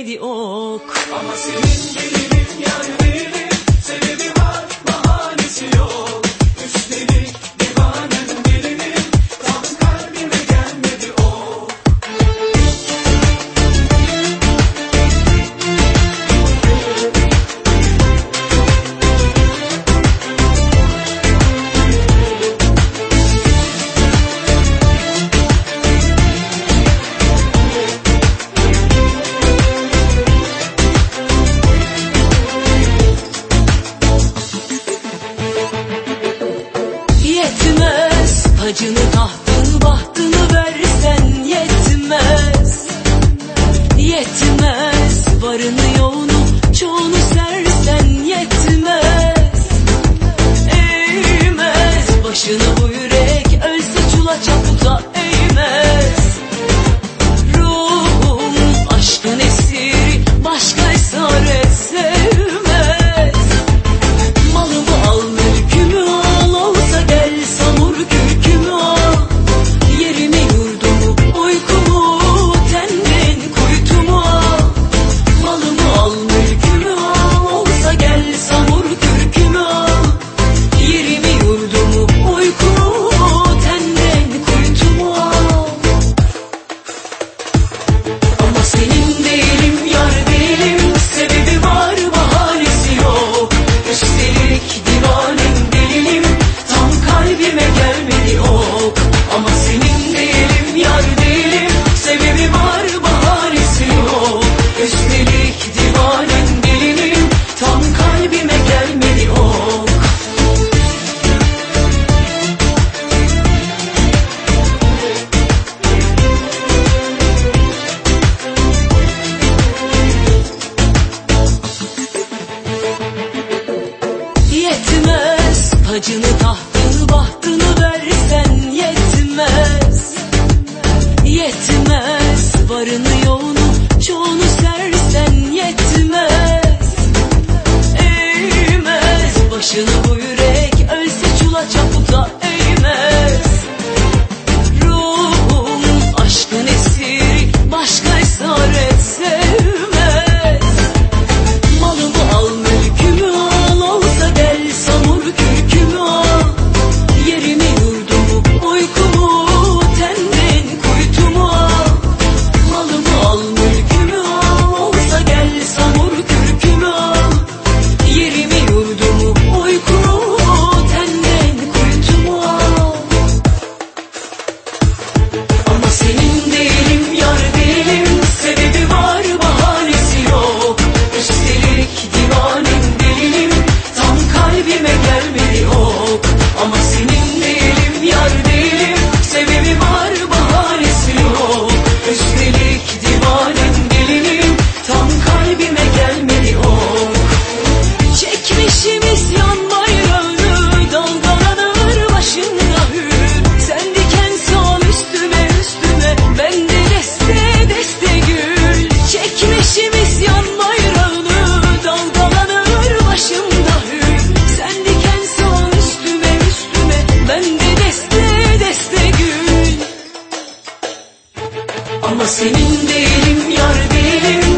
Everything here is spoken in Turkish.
bitmedi ok. Ama senin gibi Tacını taht Tacını tahtını bahtını versen yetmez. Yetmez. Varını yoğunu çoğunu sersen yetmez. Eğmez. Başını Senin değilim yar değilim.